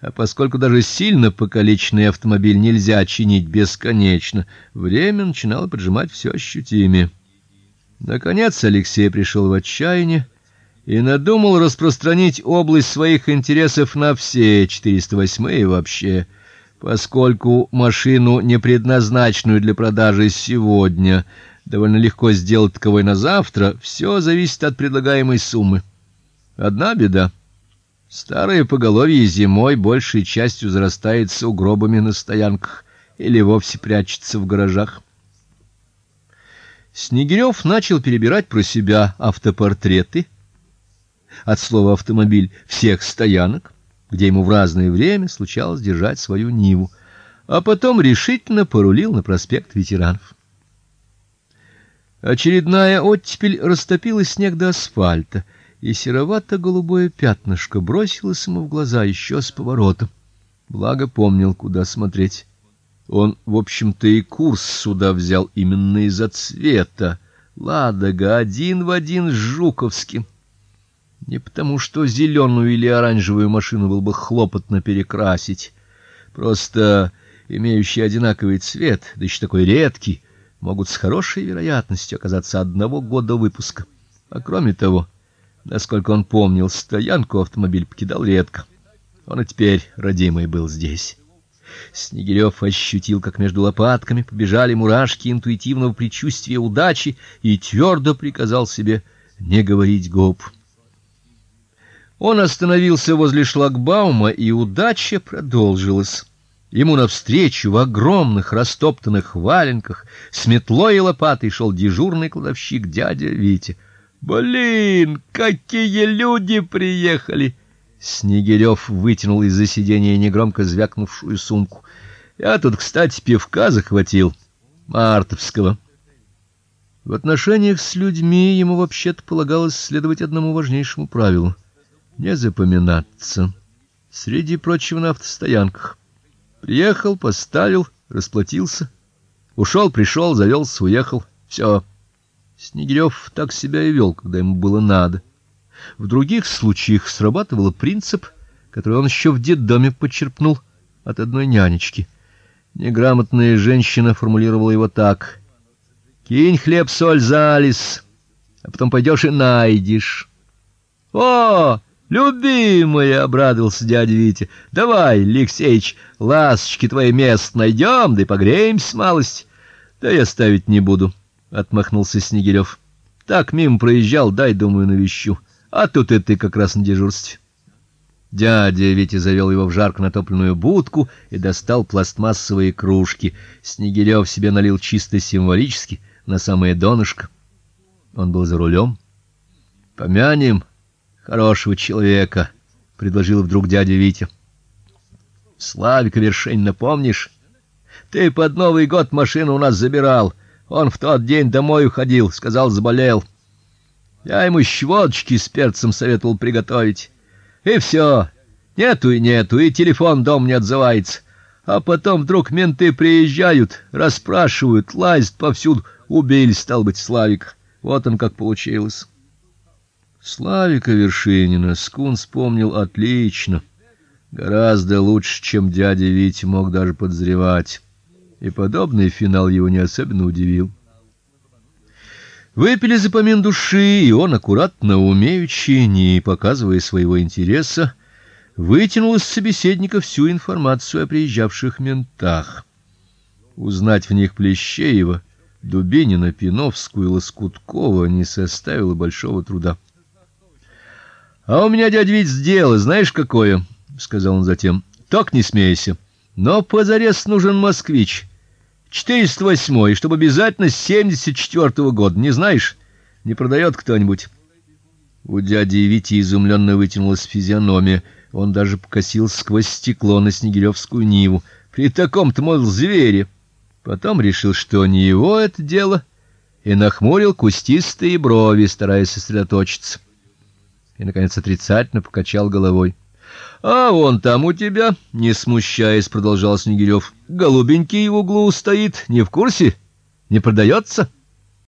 А поскольку даже сильно покалеченный автомобиль нельзя чинить бесконечно, время начинало поджимать все ощутимее. Наконец Алексей пришел в отчаяние и надумал распространить область своих интересов на все 408-е вообще, поскольку машину, не предназначенную для продажи сегодня, довольно легко сделать таковой на завтра, все зависит от предлагаемой суммы. Одна беда Старое поголовье зимой большей частью зарастает сугробами на стоянках или вовсе прячется в гаражах. Снегирев начал перебирать про себя автопортреты от слова автомобиль всех стоянок, где ему в разное время случалось держать свою Ниву, а потом решительно порулил на проспект Ветеранов. Очередная оттепель растопила снег до асфальта и серовато-голубое пятнышко бросилось ему в глаза еще с поворота. Благо помнил, куда смотреть. Он, в общем-то, и курс сюда взял именно из-за цвета. Ладога один в один с Жуковским. Не потому, что зеленую или оранжевую машину было бы хлопотно перекрасить, просто имеющие одинаковый цвет, да еще такой редкий, могут с хорошей вероятностью оказаться одного года выпуска. А кроме того, Насколько он помнил, стоянку автомобиль покидал редко. Он и теперь родимый был здесь. Снегирев ощутил, как между лопатками побежали мурашки интуитивного предчувствия удачи и твердо приказал себе не говорить гоп. Он остановился возле шлагбаума, и удача продолжилась. Ему навстречу в огромных растоптанных валенках с метлой и лопатой шел дежурный кладовщик дядя Витя. Блин, какие люди приехали! Снегирев вытянул из-за сиденья негромко звякнувшую сумку. Я тут, кстати, пивка захватил мартовского. В отношениях с людьми ему вообще-то полагалось следовать одному важнейшему правилу не запоминаться. Среди прочего на автостоянках. Приехал, поставил, расплатился, ушел, пришел, завелся, уехал. Все. Снегирев так себя и вел, когда ему было надо. В других случаях срабатывал принцип, который он еще в детдоме почерпнул от одной нянечки. Неграмотная женщина формулировала его так: "Кинь хлеб, соль, залез, а потом пойдешь и найдешь". О, любимая, обрадовался дядя Витя. Давай, Алексеич, ласочки твои мест найдем, да и погреемся малость. Да я ставить не буду отмахнулся Снегирев. Так мимо проезжал, дай, думаю, навещу. А тут и ты как раз на дежурстве. Дядя Витя завел его в жарко натопленную будку и достал пластмассовые кружки. Снегирев себе налил чисто символически на самое донышко. Он был за рулем. Помянем хорошего человека, предложил вдруг дядя Витя. Славика Вершинина помнишь? Ты под Новый год машину у нас забирал. Он в тот день домой уходил, сказал, заболел. Я ему щводочки с перцем советовал приготовить. И все. Нету и нету, и телефон дом не отзывается. А потом вдруг менты приезжают, расспрашивают, лазят повсюду. Убили, стал быть, Славик. Вот он как получилось. Славика Вершинина Скун вспомнил отлично. Гораздо лучше, чем дядя Витя мог даже подозревать и подобный финал его не особенно удивил. Выпили за помин души, и он аккуратно, умеючи, не показывая своего интереса, вытянул из собеседника всю информацию о приезжавших ментах. Узнать в них Плещеева, Дубинина, Пиновскую и Лоскуткова не составило большого труда. А у меня дядь Вить сделал, знаешь какое, сказал он затем. Так не смейся. Но позарез нужен москвич. 408, чтобы обязательно с 74 -го года, не знаешь? Не продает кто-нибудь? У дяди Вити изумленно вытянулась физиономия. Он даже покосился сквозь стекло на Снегиревскую Ниву. При таком-то, мол, звере. Потом решил, что не его это дело, и нахмурил кустистые брови, стараясь сосредоточиться. И наконец отрицательно покачал головой. А он там у тебя, не смущаясь, продолжал Снегирев. Голубенький в углу стоит, не в курсе? Не продается?»